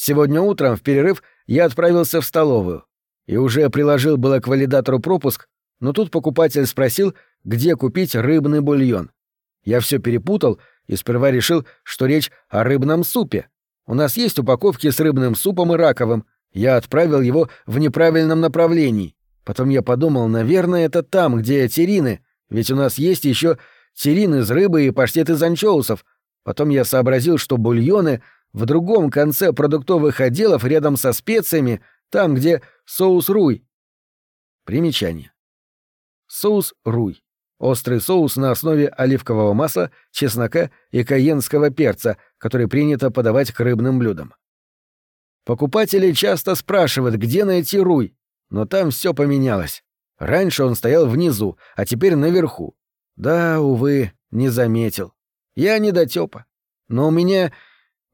Сегодня утром в перерыв я отправился в столовую и уже приложил было к валидатору пропуск, но тут покупатель спросил, где купить рыбный бульон. Я все перепутал и сперва решил, что речь о рыбном супе. У нас есть упаковки с рыбным супом и раковым. Я отправил его в неправильном направлении. Потом я подумал, наверное, это там, где терины, ведь у нас есть еще терин из рыбы и паштет из анчоусов. Потом я сообразил, что бульоны в другом конце продуктовых отделов рядом со специями, там, где соус руй. Примечание. Соус руй. Острый соус на основе оливкового масла, чеснока и каенского перца, который принято подавать к рыбным блюдам. Покупатели часто спрашивают, где найти руй, но там все поменялось. Раньше он стоял внизу, а теперь наверху. Да, увы, не заметил. Я не дотёпа. Но у меня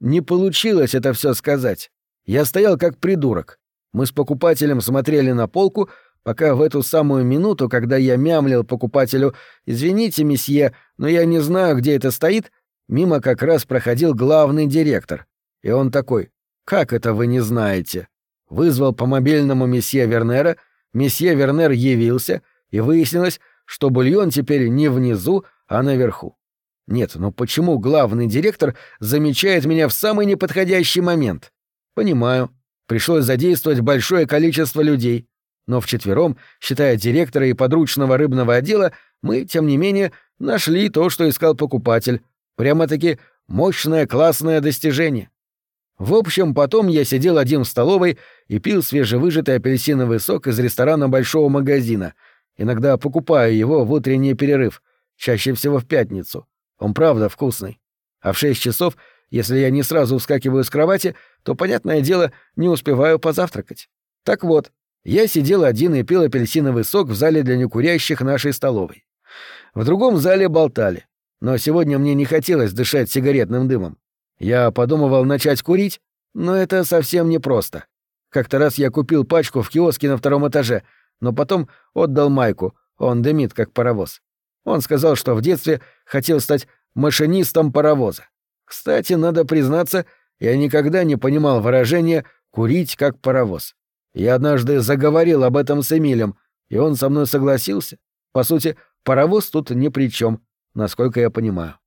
не получилось это все сказать. Я стоял как придурок. Мы с покупателем смотрели на полку, пока в эту самую минуту, когда я мямлил покупателю «Извините, месье, но я не знаю, где это стоит», мимо как раз проходил главный директор. И он такой «Как это вы не знаете?» Вызвал по мобильному месье Вернера, месье Вернер явился, и выяснилось, что бульон теперь не внизу, а наверху. Нет, но почему главный директор замечает меня в самый неподходящий момент? Понимаю. Пришлось задействовать большое количество людей. Но вчетвером, считая директора и подручного рыбного отдела, мы, тем не менее, нашли то, что искал покупатель. Прямо-таки мощное классное достижение. В общем, потом я сидел один в столовой и пил свежевыжатый апельсиновый сок из ресторана большого магазина. Иногда покупаю его в утренний перерыв, чаще всего в пятницу. Он правда вкусный. А в шесть часов, если я не сразу вскакиваю с кровати, то, понятное дело, не успеваю позавтракать. Так вот, я сидел один и пил апельсиновый сок в зале для некурящих нашей столовой. В другом зале болтали, но сегодня мне не хотелось дышать сигаретным дымом. Я подумывал начать курить, но это совсем непросто. Как-то раз я купил пачку в киоске на втором этаже, но потом отдал Майку, он дымит как паровоз. Он сказал, что в детстве хотел стать машинистом паровоза. Кстати, надо признаться, я никогда не понимал выражения «курить как паровоз». Я однажды заговорил об этом с Эмилем, и он со мной согласился. По сути, паровоз тут ни при чем, насколько я понимаю.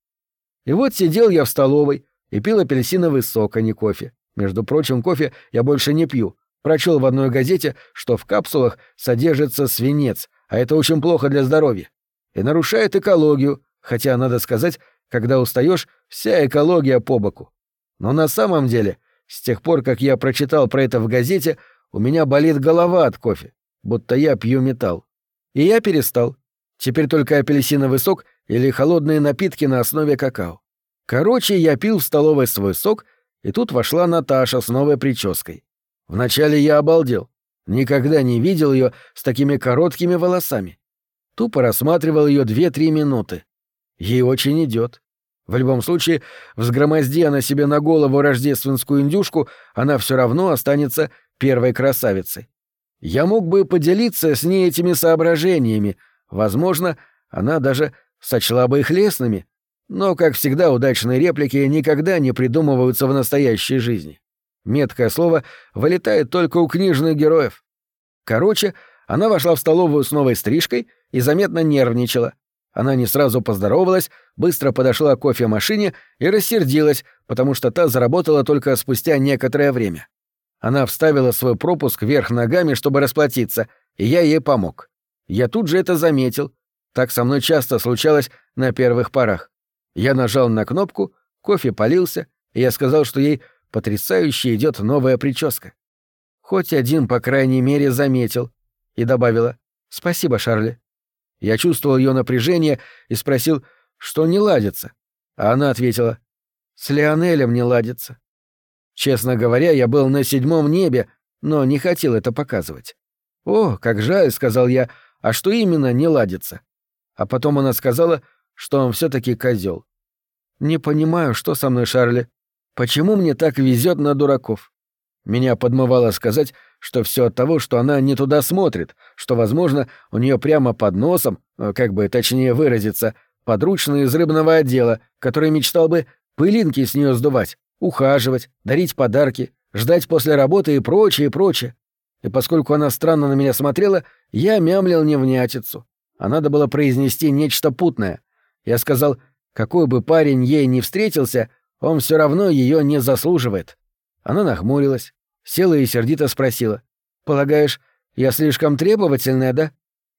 И вот сидел я в столовой и пил апельсиновый сок, а не кофе. Между прочим, кофе я больше не пью. Прочел в одной газете, что в капсулах содержится свинец, а это очень плохо для здоровья и нарушает экологию, хотя, надо сказать, когда устаешь, вся экология по боку. Но на самом деле, с тех пор, как я прочитал про это в газете, у меня болит голова от кофе, будто я пью металл. И я перестал. Теперь только апельсиновый сок или холодные напитки на основе какао. Короче, я пил в столовой свой сок, и тут вошла Наташа с новой прической. Вначале я обалдел. Никогда не видел ее с такими короткими волосами тупо рассматривал ее две-три минуты. Ей очень идет. В любом случае, взгромозди она себе на голову рождественскую индюшку, она все равно останется первой красавицей. Я мог бы поделиться с ней этими соображениями, возможно, она даже сочла бы их лестными, но, как всегда, удачные реплики никогда не придумываются в настоящей жизни. Меткое слово вылетает только у книжных героев. Короче, она вошла в столовую с новой стрижкой и заметно нервничала. Она не сразу поздоровалась, быстро подошла к кофемашине и рассердилась, потому что та заработала только спустя некоторое время. Она вставила свой пропуск вверх ногами, чтобы расплатиться, и я ей помог. Я тут же это заметил. Так со мной часто случалось на первых порах. Я нажал на кнопку, кофе полился, и я сказал, что ей потрясающе идет новая прическа. Хоть один, по крайней мере, заметил, и добавила «Спасибо, Шарли». Я чувствовал ее напряжение и спросил, что не ладится. А она ответила «С Леонелем не ладится». Честно говоря, я был на седьмом небе, но не хотел это показывать. «О, как жаль», — сказал я, — «а что именно не ладится?» А потом она сказала, что он все таки козел. «Не понимаю, что со мной, Шарли. Почему мне так везет на дураков?» Меня подмывало сказать, что все от того, что она не туда смотрит, что, возможно, у нее прямо под носом, э, как бы точнее выразиться, подручный из рыбного отдела, который мечтал бы пылинки с нее сдувать, ухаживать, дарить подарки, ждать после работы и прочее, и прочее. И поскольку она странно на меня смотрела, я мямлил невнятицу. А надо было произнести нечто путное. Я сказал, какой бы парень ей ни встретился, он все равно ее не заслуживает. Она нахмурилась, села и сердито спросила. «Полагаешь, я слишком требовательная, да?»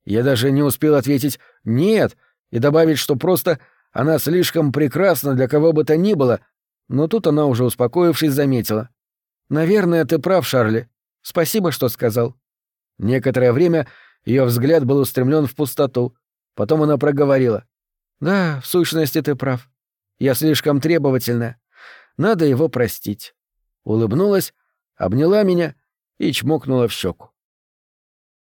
Я даже не успел ответить «нет» и добавить, что просто она слишком прекрасна для кого бы то ни было, но тут она уже успокоившись заметила. «Наверное, ты прав, Шарли. Спасибо, что сказал». Некоторое время ее взгляд был устремлен в пустоту. Потом она проговорила. «Да, в сущности, ты прав. Я слишком требовательна. Надо его простить». Улыбнулась, обняла меня и чмокнула в щеку.